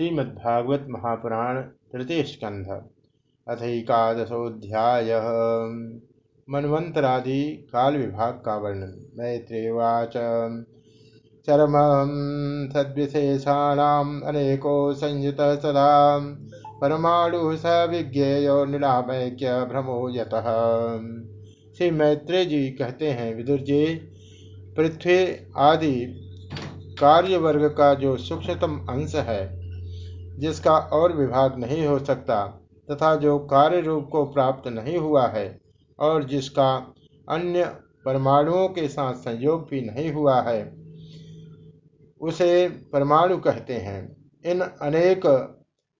श्रीमद्भागवत महापुराण तृतीय स्कंध, अथकादशोध्याय। मनवंतरादि काल विभाग का वर्णन। मैत्रेवाच चरम सद्विशेषाणाम अनेको संयुत सदा। परमाणु स विज्ञेयो निलामैक्य भ्रमो यत। श्री मैत्रेय जी कहते हैं, विदुर जी, पृथ्वी आदि कार्य वर्ग का जो सूक्ष्मतम अंश है जिसका और विभाग नहीं हो सकता तथा जो कार्य रूप को प्राप्त नहीं हुआ है और जिसका अन्य परमाणुओं के साथ संयोग भी नहीं हुआ है, उसे परमाणु कहते हैं। इन अनेक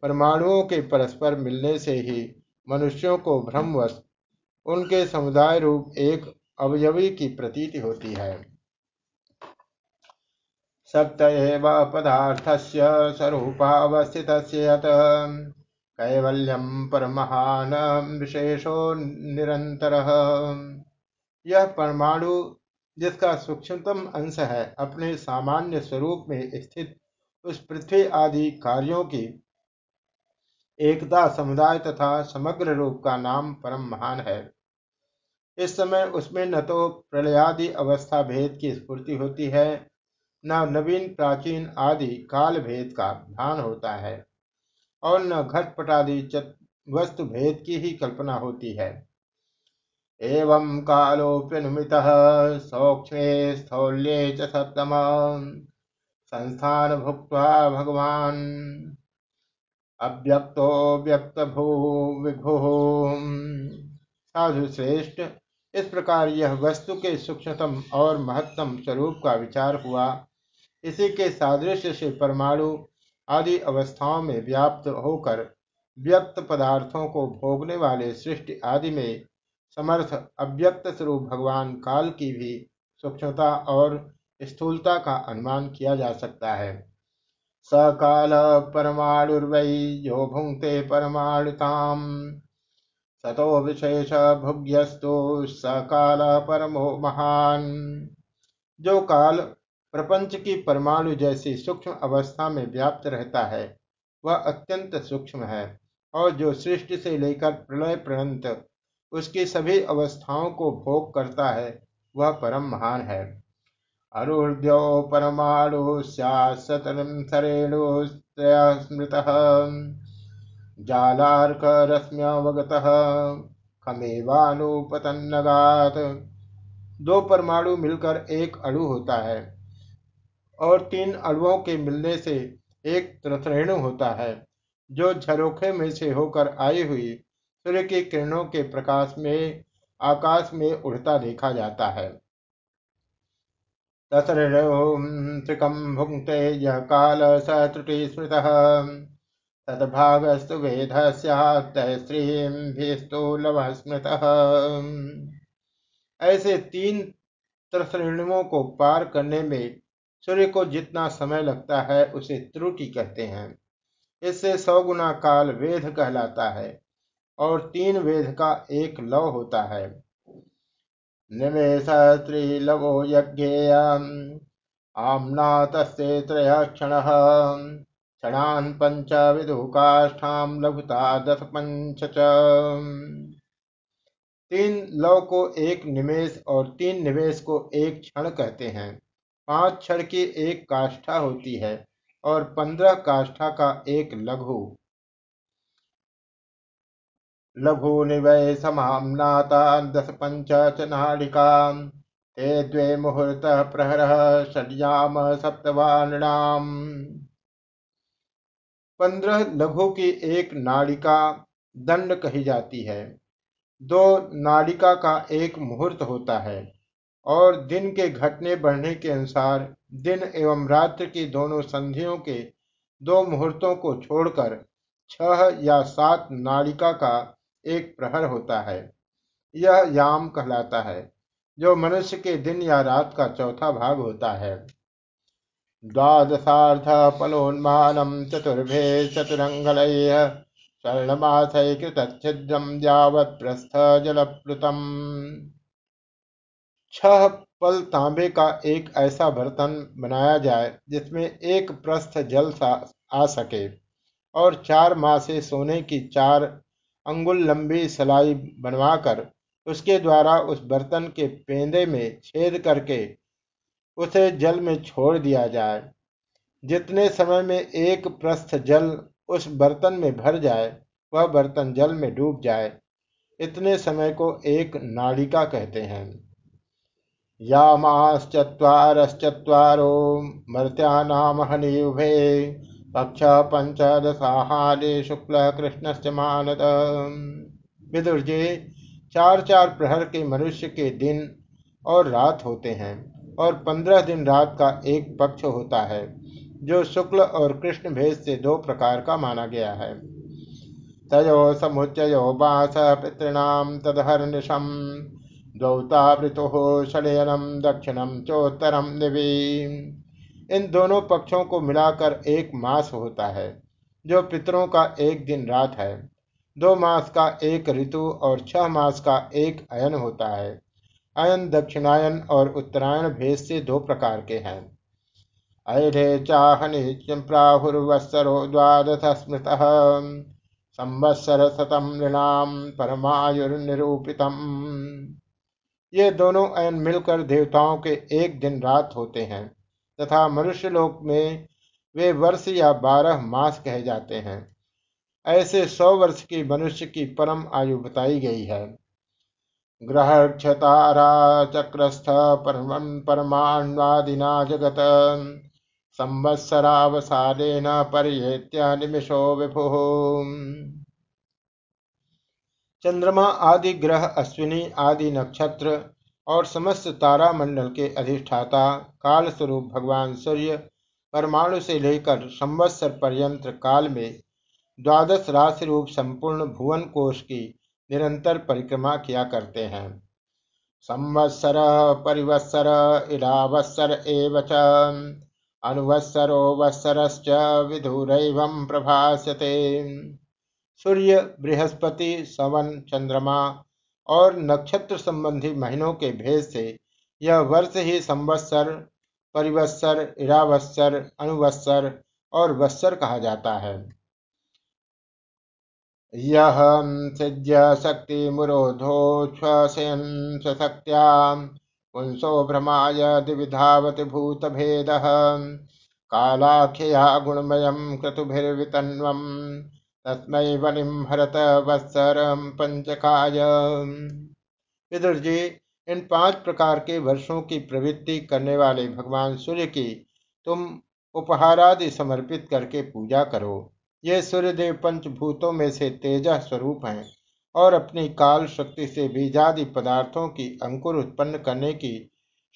परमाणुओं के परस्पर मिलने से ही मनुष्यों को भ्रमवश उनके समुदाय रूप एक अवयवी की प्रतीति होती है। सप्त एव पदार्थस्य स्वरूपावस्थितस्य यत्। कैवल्यम परमहान विशेषो निरंतर यह परमाणु, जिसका सूक्ष्मतम अंश है, अपने सामान्य स्वरूप में स्थित उस पृथ्वी आदि कार्यों की एकता समुदाय तथा समग्र रूप का नाम परम महान है। इस समय उसमें न तो प्रलयादि अवस्था भेद की स्फूर्ति होती है न नवीन, प्राचीन आदि काल भेद का ध्यान होता है और न घटपटादि वस्तु भेद की ही कल्पना होती है। एवं कालोप्यनुमित सौक्ष्मे स्थौल्ये सप्तम संस्थान भुक्त भगवान। अव्यक्तो व्यक्त भू विभु। साधु श्रेष्ठ, इस प्रकार यह वस्तु के सूक्ष्मतम और महत्तम स्वरूप का विचार हुआ। इसी के सादृश्य से परमाणु आदि अवस्थाओं में व्याप्त होकर व्यक्त पदार्थों को भोगने वाले सृष्टि आदि में समर्थ, अव्यक्त स्वरूप भगवान काल की भी सूक्ष्मता और स्थूलता का अनुमान किया जा सकता है। सकाल परमाणुर्वै यो भुंगते परमाणुताम। सतो विशेष भुग्यस्तु सकाल परमो महान। जो काल प्रपंच की परमाणु जैसी सूक्ष्म अवस्था में व्याप्त रहता है। वह अत्यंत सूक्ष्म है और जो सृष्टि से लेकर प्रलय पर्यंत उसकी सभी अवस्थाओं को भोग करता है, वह परम महान है। अरुद्यो परमाणु सरेणु स्मृत जालार्क रश्म्यवगत खमेवानुपतन्नगात। दो परमाणु मिलकर एक अणु होता है। और तीन अणुओं के मिलने से एक त्रथरेणु होता है, जो झरोखे में से होकर आई हुई सूर्य की किरणों के प्रकाश में, आकाश में उड़ता देखा जाता है। काल स स्मृत वेद स्मृत ऐसे तीन त्रसरेणुओं को पार करने में सूर्य को जितना समय लगता है, उसे त्रुटि कहते हैं। इससे सौ गुना काल वेद कहलाता है और तीन वेद का एक लव होता है। निमेश यज्ञेय आमना तस्ते त्रय क्षण क्षणान पंच विदुकाष्ठाम लघुता दस पंच तीन लव को एक निमेश और तीन निमेश को एक क्षण कहते हैं। पाँच क्षण की एक काष्ठा होती है और पंद्रह काष्ठा का एक लघु। लघु निवय समामनाता दस पंच नाड़िका। ते द्वे मुहूर्त प्रहर षड्याम सप्तवाणाम पंद्रह लघु की एक नाड़िका दंड कही जाती है। दो नाड़िका का एक मुहूर्त होता है। और दिन के घटने बढ़ने के अनुसार दिन एवं रात्रि की दोनों संधियों के दो मुहूर्तों को छोड़कर छह या सात नाड़िका का एक प्रहर होता है। यह याम कहलाता है, जो मनुष्य के दिन या रात का चौथा भाग होता है। द्वादशार्ध फलोन्मानम चतुर्भे चतुरंगल स्वर्णमास कृत छिद्रम यावत प्रस्थ जलप्लुतम छह पल तांबे का एक ऐसा बर्तन बनाया जाए जिसमें एक प्रस्थ जल सा आ सके और चार मासे सोने की चार अंगुल लंबी सलाई बनवाकर उसके द्वारा उस बर्तन के पेंदे में छेद करके उसे जल में छोड़ दिया जाए। जितने समय में एक प्रस्थ जल उस बर्तन में भर जाए, वह बर्तन जल में डूब जाए। इतने समय को एक नाड़िका कहते हैं। यामाश्चत्वारश्चत्वारो मर्त्यानामहनियुभे पक्ष पंचदशाहारे शुक्ल कृष्ण मानद। विदुर जी चार चार प्रहर के मनुष्य के दिन और रात होते हैं और पंद्रह दिन रात का एक पक्ष होता है, जो शुक्ल और कृष्ण भेद से दो प्रकार का माना गया है। तयो समुच्चयो बास पितृणाम तदहर्निशम। द्वौतावृतो शयनम दक्षिणम चोत्तरम दिवी। इन दोनों पक्षों को मिलाकर एक मास होता है, जो पितरों का एक दिन रात है। दो मास का एक ऋतु और छह मास का एक अयन होता है। अयन, दक्षिणायन और उत्तरायण भेद से दो प्रकार के हैं। ऐढे चाहनि प्राहुर्वत्सरो द्वादश स्मृत संवत्सर शतम नृणाम परमायुर्निरूपितम। ये दोनों अयन मिलकर देवताओं के एक दिन रात होते हैं, तथा मनुष्य लोक में वे वर्ष या बारह मास कहे जाते हैं। ऐसे सौ वर्ष की मनुष्य की परम आयु बताई गई है। ग्रह क्षतारा चक्रस्थ परम परमाण्वादिना जगत, संवत्सरावसादेन पर्येत्य निमिषो विभु। चंद्रमा, आदि ग्रह, अश्विनी, आदि नक्षत्र और समस्त तारा मंडल के अधिष्ठाता काल स्वरूप भगवान सूर्य, परमाणु से लेकर संवत्सर पर्यंत काल में द्वादश राशि रूप संपूर्ण भुवन कोश की निरंतर परिक्रमा किया करते हैं। संवत्सर, परिवत्सर, इलावत्सर एवं अनुवत्सरो वत्सरश्च विधुरैवं प्रभासते सूर्य, बृहस्पति, सवन, चंद्रमा और नक्षत्र संबंधी महीनों के भेद से यह वर्ष ही संवत्सर, परिवत्सर, इरावत्सर, अनुवत्सर और वत्सर कहा जाता है। यह सिद्य शक्ति मुरोधोच्छ्वसन सशक्त्या पुंसो भ्रमाय दिविधावत भेद कालाख्यया गुणमयं क्रतुभिर्वितन्वम्। तस्मै वनिम हरत वत्सरम पंचकाय। विदुर जी, इन पाँच प्रकार के वर्षों की प्रवृत्ति करने वाले भगवान सूर्य की तुम उपहारादि समर्पित करके पूजा करो। ये सूर्यदेव पंचभूतों में से तेज स्वरूप हैं और अपनी काल शक्ति से बीजादि पदार्थों की अंकुर उत्पन्न करने की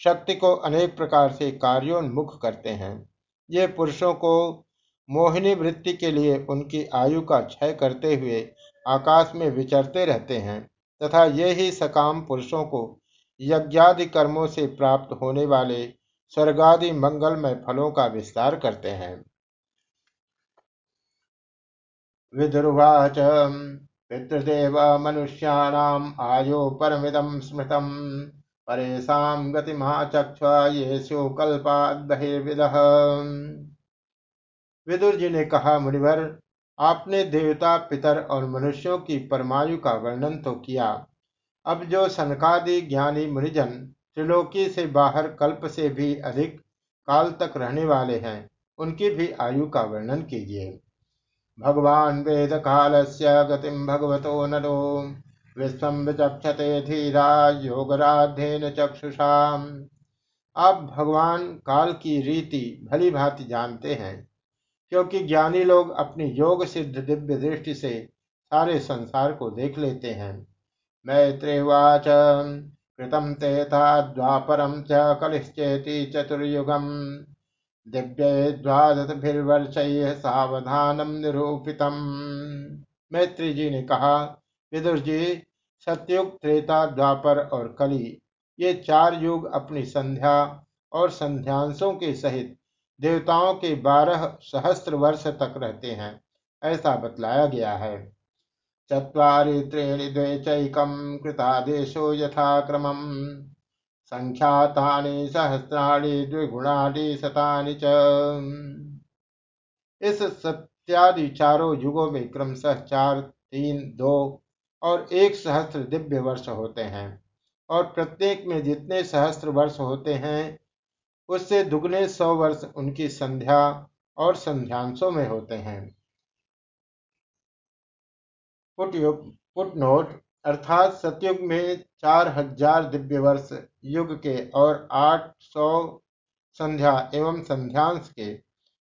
शक्ति को अनेक प्रकार से कार्योन्मुख करते हैं। ये पुरुषों को मोहिनी वृत्ति के लिए उनकी आयु का क्षय करते हुए आकाश में विचरते रहते हैं तथा ये ही सकाम पुरुषों को यज्ञादि कर्मों से प्राप्त होने वाले स्वर्गादि मंगलमय फलों का विस्तार करते हैं। विदुर्वाच, पितृदेव मनुष्याणाम् आयो परमिदं स्मृतम्। परेशां गतिमाचक्ष येषु कल्पाद बहिर्विदः विदुर जी ने कहा, मुनिवर, आपने देवता, पितर और मनुष्यों की परमायु का वर्णन तो किया। अब जो सनकादि ज्ञानी मुनिजन त्रिलोकी से बाहर कल्प से भी अधिक काल तक रहने वाले हैं, उनकी भी आयु का वर्णन कीजिए। भगवान वेद काल से गतिम भगवतो नरो, विश्व विचक्षते धीरा योगराध्यन चक्षुषा आप भगवान काल की रीति भली भांति जानते हैं। क्योंकि ज्ञानी लोग अपनी योग सिद्ध दिव्य दृष्टि से सारे संसार को देख लेते हैं। मैत्रेवाच कृतम तेता द्वापरम च कलिश्चेति चतुर्युगम। दिव्य द्वादश सावधानम निरूपितम। मैत्री जी ने कहा, विदुर जी, सत्युग, त्रेता, द्वापर और कली, ये चार युग अपनी संध्या और संध्यांशों के सहित देवताओं के बारह सहस्त्र वर्ष तक रहते हैं, ऐसा बतलाया गया है। चुरी त्रीणि द्वे चैकम कृतादेशो यथाक्रमम् संख्यातानि सहस्राणि द्विगुणानि शतानि च। इस इत्यादि चारों युगों में क्रमशः चार, तीन, दो और एक सहस्त्र दिव्य वर्ष होते हैं और प्रत्येक में जितने सहस्त्र वर्ष होते हैं उससे दुगने सौ वर्ष उनकी संध्या और संध्यांशों में होते हैं। फुटनोट अर्थात सतयुग में चार हज़ार दिव्य वर्ष युग के और आठ सौ संध्या एवं संध्यांश के,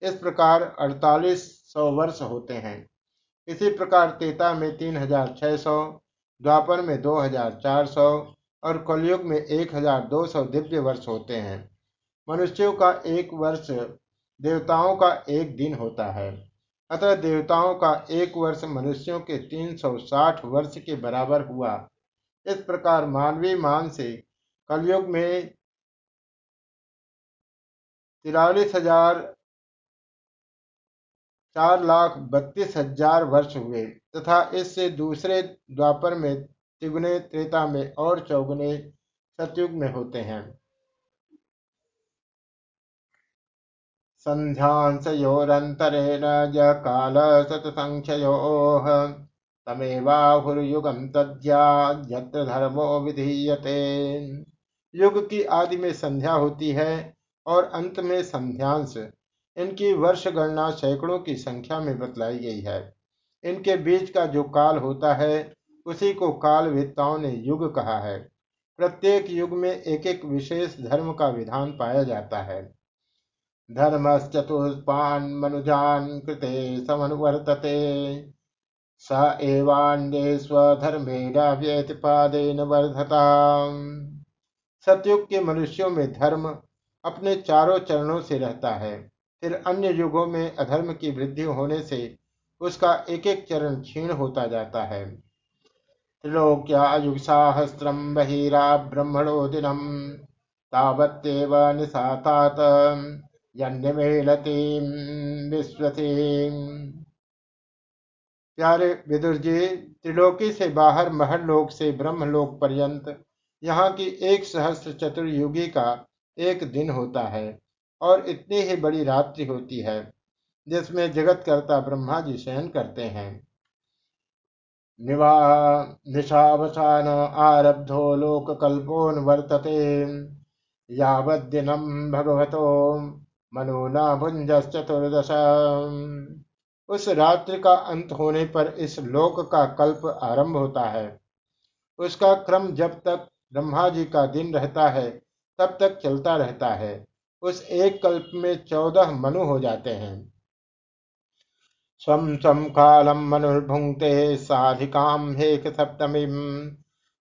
इस प्रकार अड़तालीस सौ वर्ष होते हैं। इसी प्रकार तेता में तीन हज़ार छह सौ, द्वापर में दो हज़ार चार सौ और कलयुग में एक हज़ार दो सौ दिव्य वर्ष होते हैं। मनुष्यों का एक वर्ष देवताओं का एक दिन होता है, अतः देवताओं का एक वर्ष मनुष्यों के तीन सौ साठ वर्ष के बराबर हुआ। इस प्रकार मानवीय मान से कलयुग में तिरालीस हज़ार चार लाख बत्तीस हज़ार वर्ष हुए, तथा इससे दूसरे द्वापर में तिगुने त्रेता में और चौगुने सतयुग में होते हैं। सन्ध्यांशयोरन्तरेण य कालशतसङ्ख्ययोः तमेवाहुर्युगं तद्याद्यत्र धर्मो विधीयते। युग की आदि में संध्या होती है और अंत में संध्यांश। इनकी वर्ष गणना सैकड़ों की संख्या में बतलाई गई है। इनके बीच का जो काल होता है, उसी को काल वेत्ताओं ने युग कहा है। प्रत्येक युग में एक एक विशेष धर्म का विधान पाया जाता है। धर्मश्चतुष्पान् मनुजान् कृते समनुवर्तते। स एवान्ये स्वधर्मेण व्यतिपादेन वर्धता सतयुग के मनुष्यों में धर्म अपने चारों चरणों से रहता है। फिर अन्य युगों में अधर्म की वृद्धि होने से उसका एक एक चरण क्षीण होता जाता है। त्रिलोक्या युग साहस्रम बहिरा ब्रह्मणो दिनम तावत्येव निशातात प्यारे विदुर जी, त्रिलोकी से बाहर महर लोक से ब्रह्मलोक पर्यंत यहाँ की एक सहस्त्र चतुर्युगी का एक दिन होता है और इतनी ही बड़ी रात्रि होती है, जिसमें जगत करता ब्रह्मा जी शयन करते हैं। निवा निशावसान, आरब्धो लोक कल्पोन्वर्तते यावद्दिनं भगवतो। मनो न भुंजश्चतुर्दश उस रात्रि का अंत होने पर इस लोक का कल्प आरंभ होता है। उसका क्रम जब तक ब्रह्मा जी का दिन रहता है, तब तक चलता रहता है। उस एक कल्प में चौदह मनु हो जाते हैं। स्वम स्वम कालम मनुर्भुंक्ते साधिकाम हेक सप्तमी।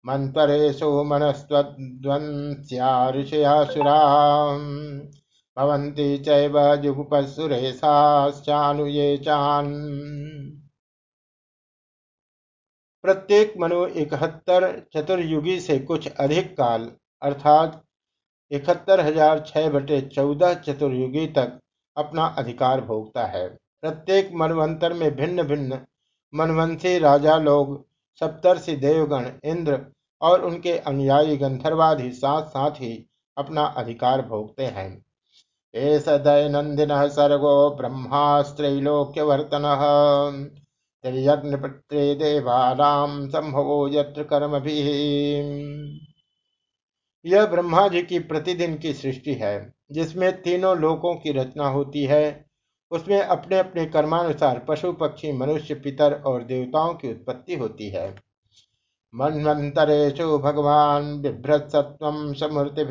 मनस्त्वद्वंस्या ऋषयासुरा चैव प्रत्येक मनु इकहत्तर चतुर्युगी से कुछ अधिक काल, अर्थात इकहत्तर हज़ार छह बटे चौदह चतुर्युगी तक अपना अधिकार भोगता है। प्रत्येक मनवंतर में भिन्न भिन्न मनवंशी राजा लोग, सप्तर्षि देवगण, इंद्र और उनके अनुयायी गंधर्वादि साथ साथ ही अपना अधिकार भोगते हैं। एस दैनंदिन सर्गो ब्रह्मास्त्रैलोक्यवर्तन। त्रियज्ञपत्रे देवानाम संभवो यत्र भी यह ब्रह्मा जी की प्रतिदिन की सृष्टि है, जिसमें तीनों लोकों की रचना होती है। उसमें अपने अपने कर्मानुसार पशु, पक्षी, मनुष्य, पितर और देवताओं की उत्पत्ति होती है। मन्वंतरेशु भगवान बिभ्रत्सत्व समूर्ति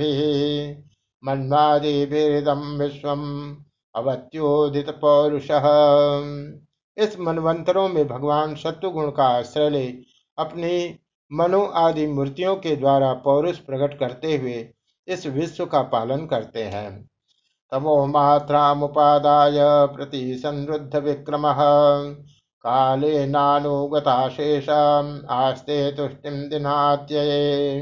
मन्वादिभिदम विश्व अवत्योदित पौरुष इस मनवंतरों में भगवान शत्रुगुण का आश्रय ले अपनी मनो आदि मूर्तियों के द्वारा पौरुष प्रकट करते हुए इस विश्व का पालन करते हैं। तमो मुपादाय प्रति संरुद्ध विक्रम। काले नानुगताशेष आस्ते तुष्टिम दिनात्यये।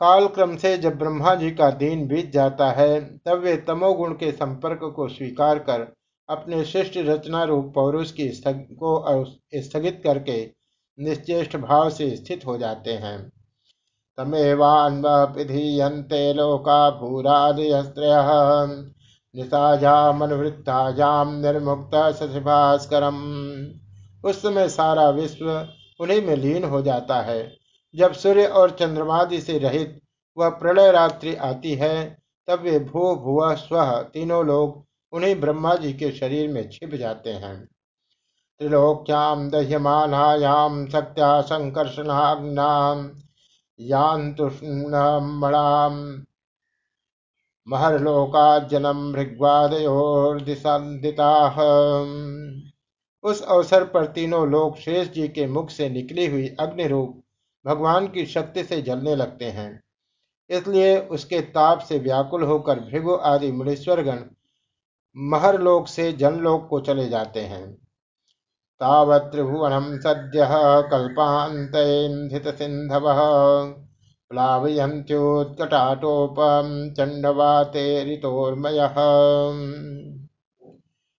काल क्रम से जब ब्रह्मा जी का दिन बीत जाता है तब वे तमोगुण के संपर्क को स्वीकार कर अपने शिष्ट रचना रूप पौरुष की स्थग, को स्थगित करके निश्चेष्ट भाव से स्थित हो जाते हैं। तमेवान्वपिधीयन्ते लोका भूरादियस्त्रयः निशाजामनुवृत्ताजाम निर्मुक्त शशिभास्करम उस समय सारा विश्व उन्हीं में लीन हो जाता है। जब सूर्य और चंद्रमादि से रहित वह प्रलय रात्रि आती है, तब वे भू भुव, स्व तीनों लोग उन्हीं ब्रह्मा जी के शरीर में छिप जाते हैं। त्रिलोक्याम दह्यमानायाम सत्या संकर्षणाग्नाम यान्तुष्णमणाम महरलोकाजनम भृग्वादयोर्दिशादिता उस अवसर पर तीनों लोग शेष जी के मुख से निकली हुई अग्नि रूप भगवान की शक्ति से जलने लगते हैं। इसलिए उसके ताप से व्याकुल होकर भृगु आदि मुनीश्वरगण महरलोक से जनलोक को चले जाते हैं। तावत् त्रिभुवनम सद्य कल्पांत सिंधव प्लावयंत्योत्कटाटोपम चंडवाते ऋतोर्मय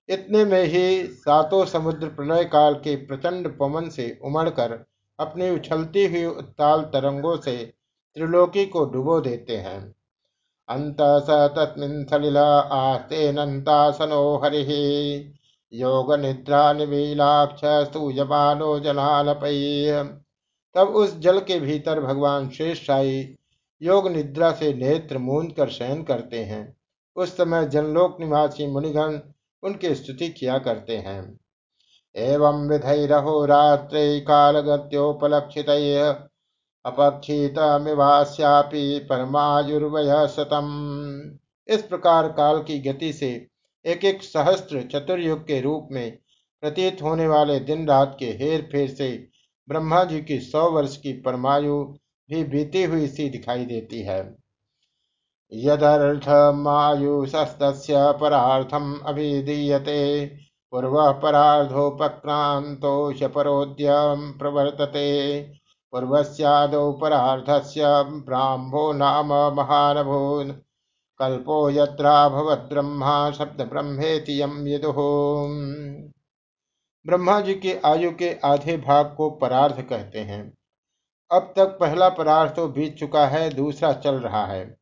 इतने में ही सातों समुद्र प्रलय काल के प्रचंड पवन से उमड़कर अपनी उछलती हुई उत्ताल तरंगों से त्रिलोकी को डुबो देते हैं। अंत स तस्मिन् सलिल आस्तेनन्तासनो हरि। योग निद्रा निमीलाक्ष स्तूयमानो जलालपै। तब उस जल के भीतर भगवान शेष शाही योग निद्रा से नेत्र मूंद कर शयन करते हैं। उस समय जनलोक निवासी मुनिगण उनकी स्तुति किया करते हैं। एवं विधैरहो रात्रे कालगत्योपलक्षित अपक्षितमिवास्यापि परमायुर्वय सतम। इस प्रकार काल की गति से एक एक सहस्त्र चतुर्युग के रूप में प्रतीत होने वाले दिन रात के हेर फेर से ब्रह्मा जी की सौ वर्ष की परमायु भी बीती हुई सी दिखाई देती है। यदर्थमायुषस्तस्य परार्थम अभिधीयते। पूर्व परार्धोपक्रांतो शपरोद्यम प्रवर्तते। पूर्वस्यादौ परार्धस्य ब्राह्मो नाम महानभो कल्पो यत्राभवद्ब्रह्मा शब्द ब्रह्मेति यम यदुः। ब्रह्मा जी के आयु के आधे भाग को परार्ध कहते हैं। अब तक पहला परार्थ तो बीत चुका है, दूसरा चल रहा है।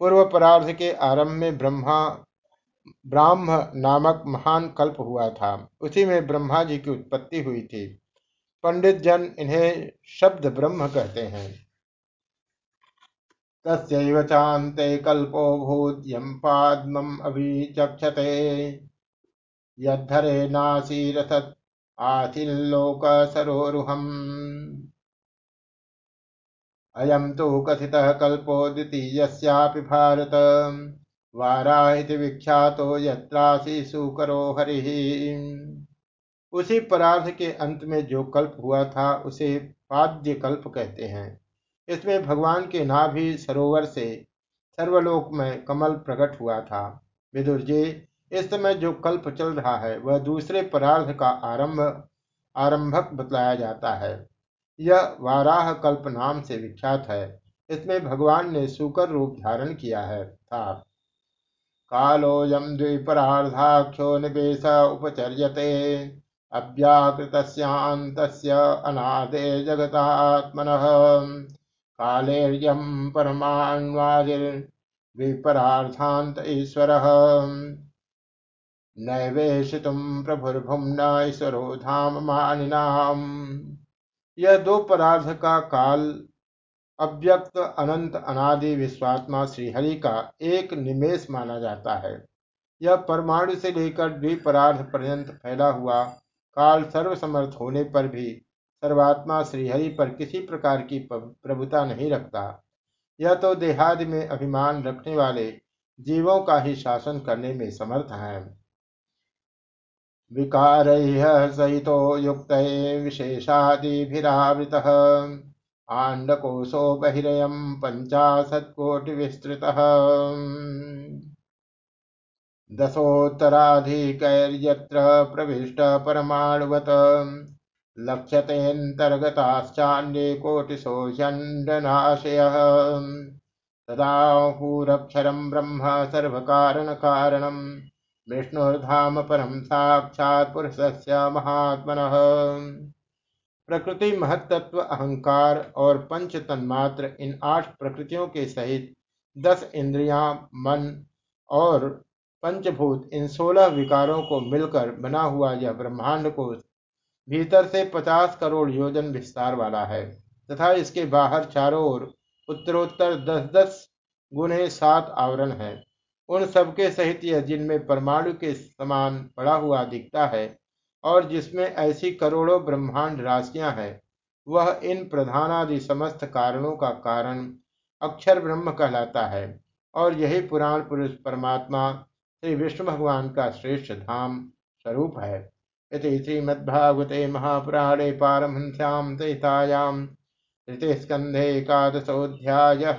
पूर्व परार्ध के आरंभ में ब्रह्मा ब्राह्म नामक महान कल्प हुआ था। उसी में ब्रह्मा जी की उत्पत्ति हुई थी। पंडित जन इन्हें शब्द ब्रह्म कहते हैं। तस्व कल्पो भूत यम पाद्मम अभिचक्षते। यद्धरे नासीरथ आथिलोक सरोरुहम अयम तो कथित कल्पो द्वितीयस्यापि भारत वारा इति विख्यातो यत्रासी सुकरो हरि। उसी परार्थ के अंत में जो कल्प हुआ था, उसे पाद्य कल्प कहते हैं। इसमें भगवान के नाभि सरोवर से सर्वलोक में कमल प्रकट हुआ था। विदुर जी, इस समय जो कल्प चल रहा है, वह दूसरे परार्थ का आरंभ, आरंभक बतलाया जाता है। यह वाराह कल्प नाम से विख्यात है। इसमें भगवान ने सुकर रूप धारण किया है, था। कालोयम द्विपरार्धाख्यो निवेश उपचर्यते। अव्याकृत अनादे जगतात्मन कालेर्यम परमाण्वादिर्विपरार्थान्त ईश्वर। नैवेशितुम प्रभुर्भुम्न ईश्वरो धाम मानिनाम। यह दो परार्थ का काल अव्यक्त अनंत अनादि विश्वात्मा श्रीहरि का एक निमेश माना जाता है। यह परमाणु से लेकर द्विपरार्थ पर्यंत फैला हुआ काल सर्वसमर्थ होने पर भी सर्वात्मा श्रीहरि पर किसी प्रकार की प्रभुता नहीं रखता। यह तो देहादि में अभिमान रखने वाले जीवों का ही शासन करने में समर्थ है। विकारैः सहितो युक्त विशेषादिभिरावृतः। आण्डकोशो बहिरयं पञ्चाशत्कोटिविस्तृतः। दशोत्तराधिकैर्यत्र प्रविष्टपरमाणुवत् लक्ष्यतेऽन्तर्गताश्चान्ये कोटिशो ह्यण्डनाशयः तदाहुरक्षरं ब्रह्म सर्वकारणकारणम् विष्णुर्धाम परम साक्षात पुरुष महात्मन। प्रकृति महत्त्व, अहंकार और पंच तन्मात्र इन आठ प्रकृतियों के सहित दस इंद्रियाँ, मन और पंचभूत इन सोलह विकारों को मिलकर बना हुआ यह ब्रह्मांड को भीतर से पचास करोड़ योजन विस्तार वाला है। तथा इसके बाहर चारों ओर उत्तरोत्तर दस दस गुने सात आवरण है। उन सबके सहित यह जिनमें परमाणु के समान पड़ा हुआ दिखता है और जिसमें ऐसी करोड़ों ब्रह्मांड राशियाँ हैं, वह इन प्रधानादि समस्त कारणों का कारण अक्षर ब्रह्म कहलाता है। और यही पुराण पुरुष परमात्मा श्री विष्णु भगवान का श्रेष्ठ धाम स्वरूप है। इति श्रीमद्भागवते महापुराणे पारमहंस्यां सहितायां ऋते स्कन्धे एकादशोऽध्यायः।